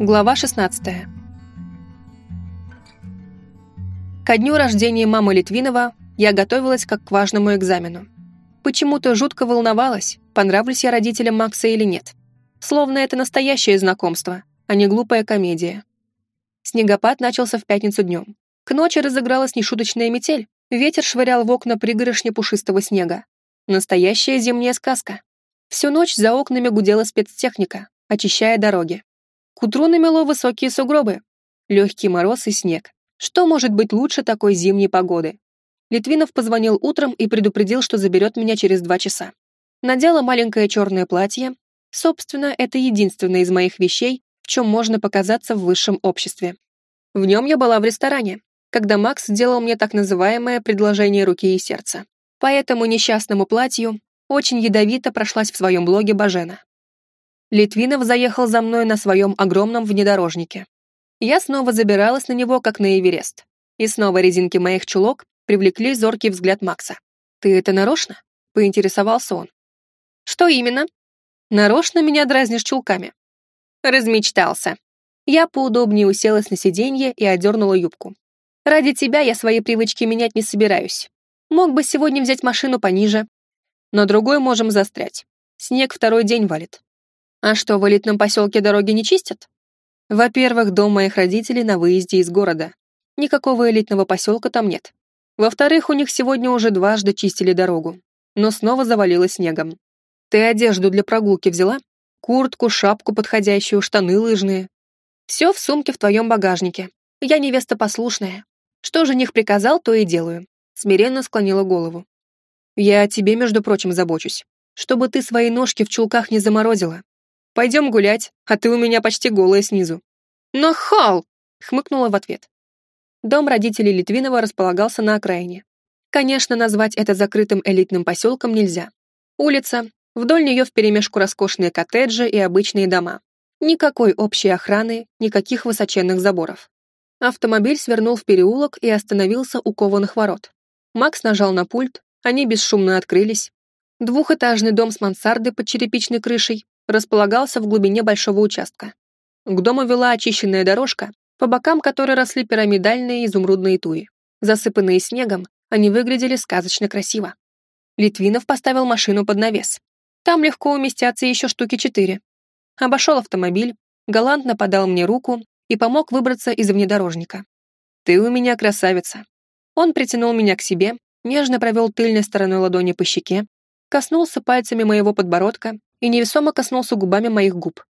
Глава 16. Ко дню рождения мамы Литвинова я готовилась как к важному экзамену. Почему-то жутко волновалась, понравлюсь я родителям Макса или нет. Словно это настоящее знакомство, а не глупая комедия. Снегопад начался в пятницу днем. К ночи разыгралась нешуточная метель, ветер швырял в окна пригорошни пушистого снега. Настоящая зимняя сказка. Всю ночь за окнами гудела спецтехника, очищая дороги. К утру намело высокие сугробы, легкий мороз и снег. Что может быть лучше такой зимней погоды? Литвинов позвонил утром и предупредил, что заберет меня через два часа. Надела маленькое черное платье. Собственно, это единственное из моих вещей, в чем можно показаться в высшем обществе. В нем я была в ресторане, когда Макс сделал мне так называемое предложение руки и сердца. По этому несчастному платью очень ядовито прошлась в своем блоге Бажена. Литвинов заехал за мной на своем огромном внедорожнике. Я снова забиралась на него, как на Эверест. И снова резинки моих чулок привлекли зоркий взгляд Макса. «Ты это нарочно?» — поинтересовался он. «Что именно?» «Нарочно меня дразнишь чулками». Размечтался. Я поудобнее уселась на сиденье и одернула юбку. «Ради тебя я свои привычки менять не собираюсь. Мог бы сегодня взять машину пониже. Но другой можем застрять. Снег второй день валит. А что, в элитном поселке дороги не чистят? Во-первых, дом моих родителей на выезде из города. Никакого элитного поселка там нет. Во-вторых, у них сегодня уже дважды чистили дорогу, но снова завалило снегом. Ты одежду для прогулки взяла? Куртку, шапку подходящую, штаны лыжные. Все в сумке в твоем багажнике. Я невеста послушная. Что жених приказал, то и делаю. Смиренно склонила голову. Я о тебе, между прочим, забочусь. Чтобы ты свои ножки в чулках не заморозила. Пойдем гулять, а ты у меня почти голая снизу». «Нахал!» — хмыкнула в ответ. Дом родителей Литвинова располагался на окраине. Конечно, назвать это закрытым элитным поселком нельзя. Улица, вдоль нее вперемешку роскошные коттеджи и обычные дома. Никакой общей охраны, никаких высоченных заборов. Автомобиль свернул в переулок и остановился у кованых ворот. Макс нажал на пульт, они бесшумно открылись. Двухэтажный дом с мансардой под черепичной крышей располагался в глубине большого участка. К дому вела очищенная дорожка, по бокам которой росли пирамидальные изумрудные туи. Засыпанные снегом, они выглядели сказочно красиво. Литвинов поставил машину под навес. Там легко уместятся еще штуки четыре. Обошел автомобиль, галантно подал мне руку и помог выбраться из внедорожника. «Ты у меня красавица». Он притянул меня к себе, нежно провел тыльной стороной ладони по щеке, коснулся пальцами моего подбородка и невесомо коснулся губами моих губ.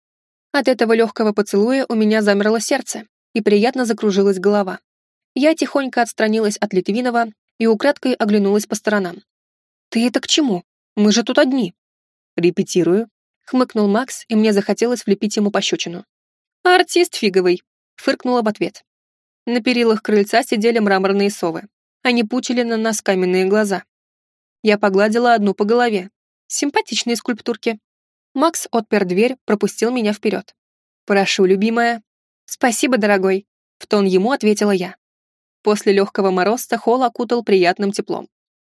От этого легкого поцелуя у меня замерло сердце, и приятно закружилась голова. Я тихонько отстранилась от Литвинова и украдкой оглянулась по сторонам. «Ты это к чему? Мы же тут одни». «Репетирую», — хмыкнул Макс, и мне захотелось влепить ему пощечину. «Артист фиговый», — фыркнула в ответ. На перилах крыльца сидели мраморные совы. Они пучили на нас каменные глаза. Я погладила одну по голове. Симпатичные скульптурки. Макс отпер дверь, пропустил меня вперед. «Прошу, любимая». «Спасибо, дорогой», — в тон ему ответила я. После легкого мороза холл окутал приятным теплом.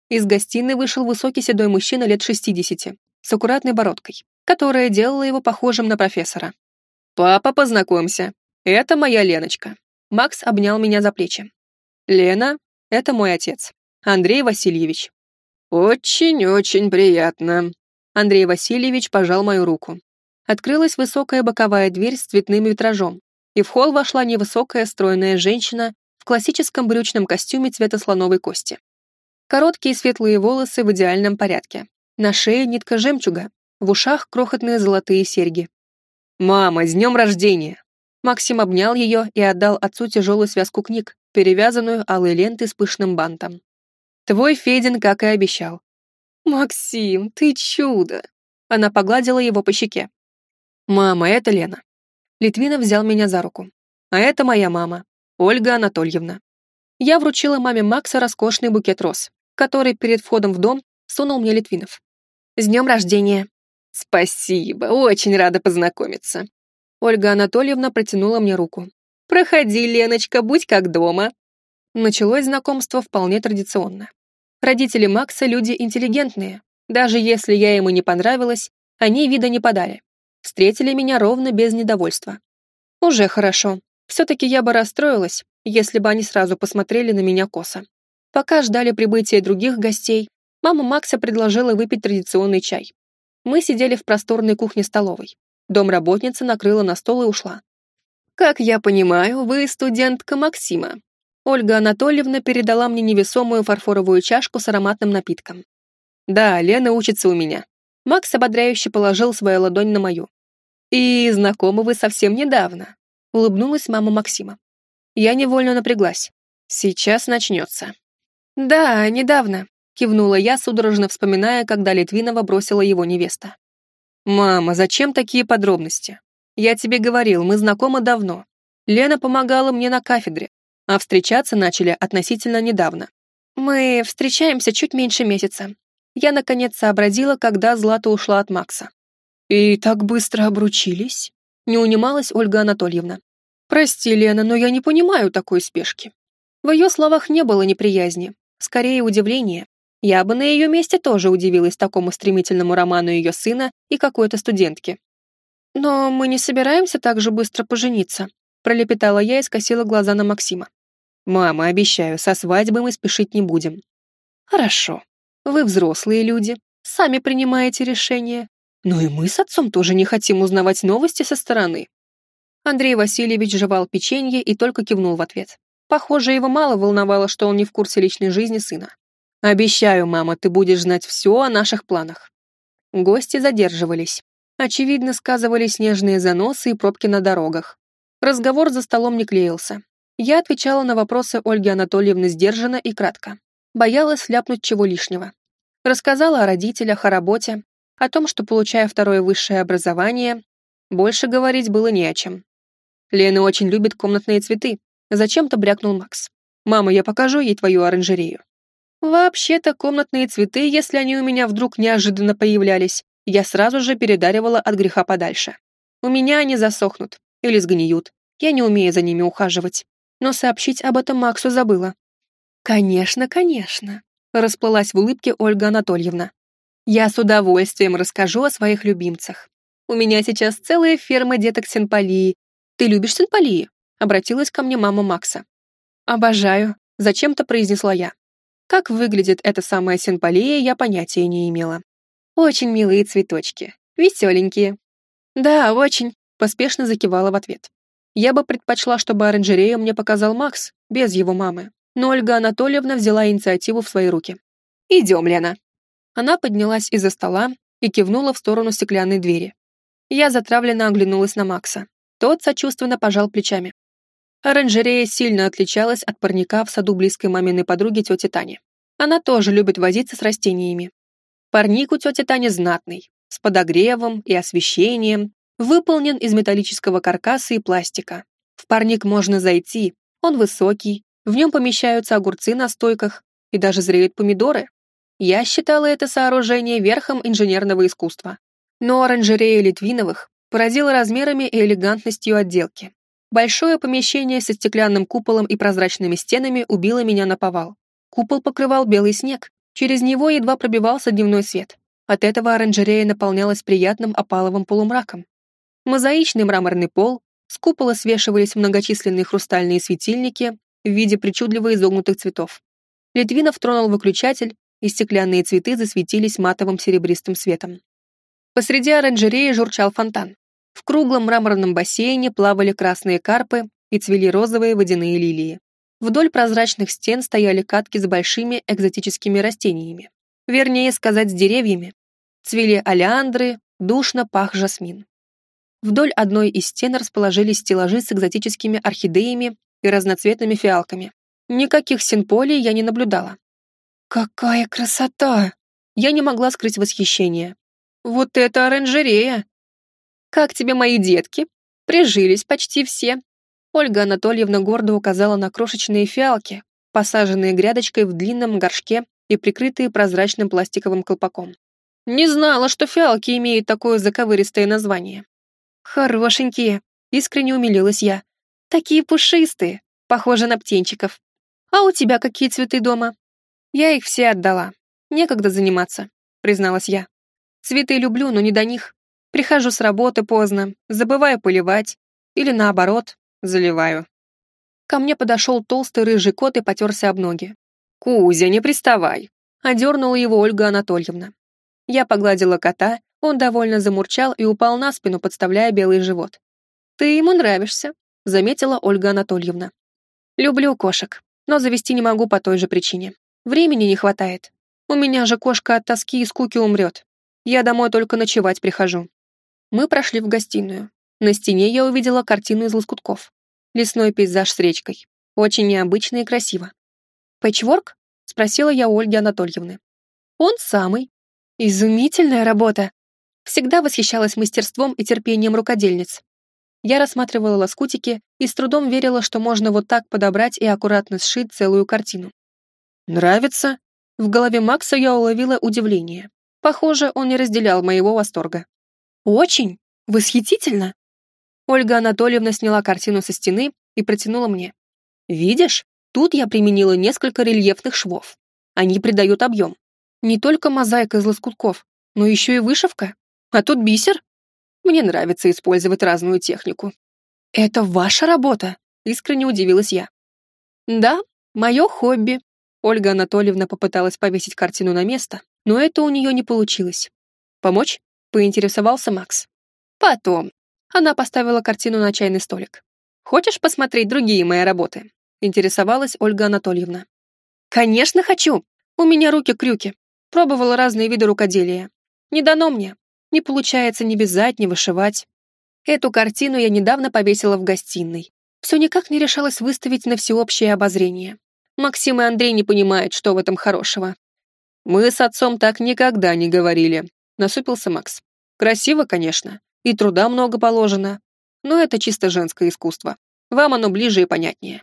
Из гостиной вышел высокий седой мужчина лет 60, с аккуратной бородкой, которая делала его похожим на профессора. «Папа, познакомься. Это моя Леночка». Макс обнял меня за плечи. «Лена, это мой отец, Андрей Васильевич». «Очень-очень приятно», Андрей Васильевич пожал мою руку. Открылась высокая боковая дверь с цветным витражом, и в холл вошла невысокая стройная женщина в классическом брючном костюме цвета слоновой кости. Короткие светлые волосы в идеальном порядке. На шее нитка жемчуга, в ушах крохотные золотые серьги. «Мама, с днем рождения!» Максим обнял ее и отдал отцу тяжелую связку книг, перевязанную алой лентой с пышным бантом. «Твой Федин, как и обещал, «Максим, ты чудо!» Она погладила его по щеке. «Мама, это Лена». Литвинов взял меня за руку. «А это моя мама, Ольга Анатольевна». Я вручила маме Макса роскошный букет роз, который перед входом в дом сунул мне Литвинов. «С днем рождения!» «Спасибо, очень рада познакомиться». Ольга Анатольевна протянула мне руку. «Проходи, Леночка, будь как дома». Началось знакомство вполне традиционно. Родители Макса люди интеллигентные. Даже если я ему не понравилась, они вида не подали. Встретили меня ровно без недовольства. Уже хорошо. Все-таки я бы расстроилась, если бы они сразу посмотрели на меня косо. Пока ждали прибытия других гостей, мама Макса предложила выпить традиционный чай. Мы сидели в просторной кухне-столовой. Домработница накрыла на стол и ушла. «Как я понимаю, вы студентка Максима». Ольга Анатольевна передала мне невесомую фарфоровую чашку с ароматным напитком. «Да, Лена учится у меня». Макс ободряюще положил свою ладонь на мою. «И знакомы вы совсем недавно», — улыбнулась мама Максима. Я невольно напряглась. «Сейчас начнется». «Да, недавно», — кивнула я, судорожно вспоминая, когда Литвинова бросила его невеста. «Мама, зачем такие подробности? Я тебе говорил, мы знакомы давно. Лена помогала мне на кафедре, а встречаться начали относительно недавно. Мы встречаемся чуть меньше месяца. Я, наконец, сообразила, когда Злата ушла от Макса. «И так быстро обручились?» Не унималась Ольга Анатольевна. «Прости, Лена, но я не понимаю такой спешки». В ее словах не было неприязни, скорее удивления. Я бы на ее месте тоже удивилась такому стремительному роману ее сына и какой-то студентки. «Но мы не собираемся так же быстро пожениться», пролепетала я и скосила глаза на Максима. «Мама, обещаю, со свадьбой мы спешить не будем». «Хорошо. Вы взрослые люди, сами принимаете решения. Но и мы с отцом тоже не хотим узнавать новости со стороны». Андрей Васильевич жевал печенье и только кивнул в ответ. Похоже, его мало волновало, что он не в курсе личной жизни сына. «Обещаю, мама, ты будешь знать все о наших планах». Гости задерживались. Очевидно, сказывались снежные заносы и пробки на дорогах. Разговор за столом не клеился. Я отвечала на вопросы Ольги Анатольевны сдержанно и кратко. Боялась ляпнуть чего лишнего. Рассказала о родителях, о работе, о том, что, получая второе высшее образование, больше говорить было не о чем. Лена очень любит комнатные цветы. Зачем-то брякнул Макс. «Мама, я покажу ей твою оранжерею». Вообще-то комнатные цветы, если они у меня вдруг неожиданно появлялись, я сразу же передаривала от греха подальше. У меня они засохнут или сгниют. Я не умею за ними ухаживать. Но сообщить об этом Максу забыла. «Конечно, конечно», — расплылась в улыбке Ольга Анатольевна. «Я с удовольствием расскажу о своих любимцах. У меня сейчас целая ферма деток синполии. Ты любишь синполии?» — обратилась ко мне мама Макса. «Обожаю», — зачем-то произнесла я. Как выглядит эта самая синполия, я понятия не имела. Очень милые цветочки, веселенькие. Да, очень, поспешно закивала в ответ. Я бы предпочла, чтобы оранжерею мне показал Макс, без его мамы. Но Ольга Анатольевна взяла инициативу в свои руки. «Идем, Лена». Она поднялась из-за стола и кивнула в сторону стеклянной двери. Я затравленно оглянулась на Макса. Тот сочувственно пожал плечами. Оранжерея сильно отличалась от парника в саду близкой маминой подруги тети Тани. Она тоже любит возиться с растениями. Парник у тети Тани знатный, с подогревом и освещением, выполнен из металлического каркаса и пластика. В парник можно зайти, он высокий, в нем помещаются огурцы на стойках и даже зреют помидоры. Я считала это сооружение верхом инженерного искусства. Но оранжерея Литвиновых поразила размерами и элегантностью отделки. Большое помещение со стеклянным куполом и прозрачными стенами убило меня на повал. Купол покрывал белый снег, через него едва пробивался дневной свет. От этого оранжерея наполнялась приятным опаловым полумраком. Мозаичный мраморный пол, с купола свешивались многочисленные хрустальные светильники в виде причудливо изогнутых цветов. Литвинов тронул выключатель, и стеклянные цветы засветились матовым серебристым светом. Посреди оранжереи журчал фонтан. В круглом мраморном бассейне плавали красные карпы и цвели розовые водяные лилии. Вдоль прозрачных стен стояли катки с большими экзотическими растениями. Вернее сказать, с деревьями. Цвели олеандры, душно пах жасмин. Вдоль одной из стен расположились стеллажи с экзотическими орхидеями и разноцветными фиалками. Никаких синполий я не наблюдала. «Какая красота!» Я не могла скрыть восхищение. «Вот это оранжерея!» «Как тебе мои детки?» «Прижились почти все». Ольга Анатольевна гордо указала на крошечные фиалки, посаженные грядочкой в длинном горшке и прикрытые прозрачным пластиковым колпаком. Не знала, что фиалки имеют такое заковыристое название. Хорошенькие, искренне умилилась я. Такие пушистые, похожи на птенчиков. А у тебя какие цветы дома? Я их все отдала. Некогда заниматься, призналась я. Цветы люблю, но не до них. Прихожу с работы поздно, забываю поливать. Или наоборот, заливаю. Ко мне подошел толстый рыжий кот и потерся об ноги. «Кузя, не приставай!» — одернула его Ольга Анатольевна. Я погладила кота, он довольно замурчал и упал на спину, подставляя белый живот. «Ты ему нравишься», — заметила Ольга Анатольевна. «Люблю кошек, но завести не могу по той же причине. Времени не хватает. У меня же кошка от тоски и скуки умрет. Я домой только ночевать прихожу». Мы прошли в гостиную. На стене я увидела картину из лоскутков. Лесной пейзаж с речкой. Очень необычно и красиво. «Пэтчворк?» — спросила я у Ольги Анатольевны. «Он самый. Изумительная работа!» Всегда восхищалась мастерством и терпением рукодельниц. Я рассматривала лоскутики и с трудом верила, что можно вот так подобрать и аккуратно сшить целую картину. «Нравится?» В голове Макса я уловила удивление. Похоже, он не разделял моего восторга. «Очень! Восхитительно!» Ольга Анатольевна сняла картину со стены и протянула мне. «Видишь, тут я применила несколько рельефных швов. Они придают объем. Не только мозаика из лоскутков, но еще и вышивка. А тут бисер. Мне нравится использовать разную технику». «Это ваша работа?» — искренне удивилась я. «Да, мое хобби». Ольга Анатольевна попыталась повесить картину на место, но это у нее не получилось. «Помочь?» — поинтересовался Макс. «Потом. Она поставила картину на чайный столик. «Хочешь посмотреть другие мои работы?» — интересовалась Ольга Анатольевна. «Конечно хочу! У меня руки-крюки. Пробовала разные виды рукоделия. Не дано мне. Не получается ни вязать, ни вышивать. Эту картину я недавно повесила в гостиной. Все никак не решалась выставить на всеобщее обозрение. Максим и Андрей не понимают, что в этом хорошего. «Мы с отцом так никогда не говорили», — насупился Макс. «Красиво, конечно, и труда много положено. Но это чисто женское искусство. Вам оно ближе и понятнее».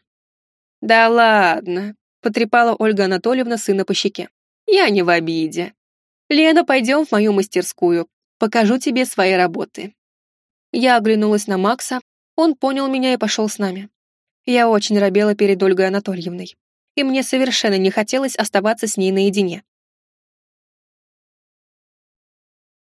«Да ладно», — потрепала Ольга Анатольевна сына по щеке. «Я не в обиде. Лена, пойдем в мою мастерскую. Покажу тебе свои работы». Я оглянулась на Макса, он понял меня и пошел с нами. Я очень робела перед Ольгой Анатольевной, и мне совершенно не хотелось оставаться с ней наедине.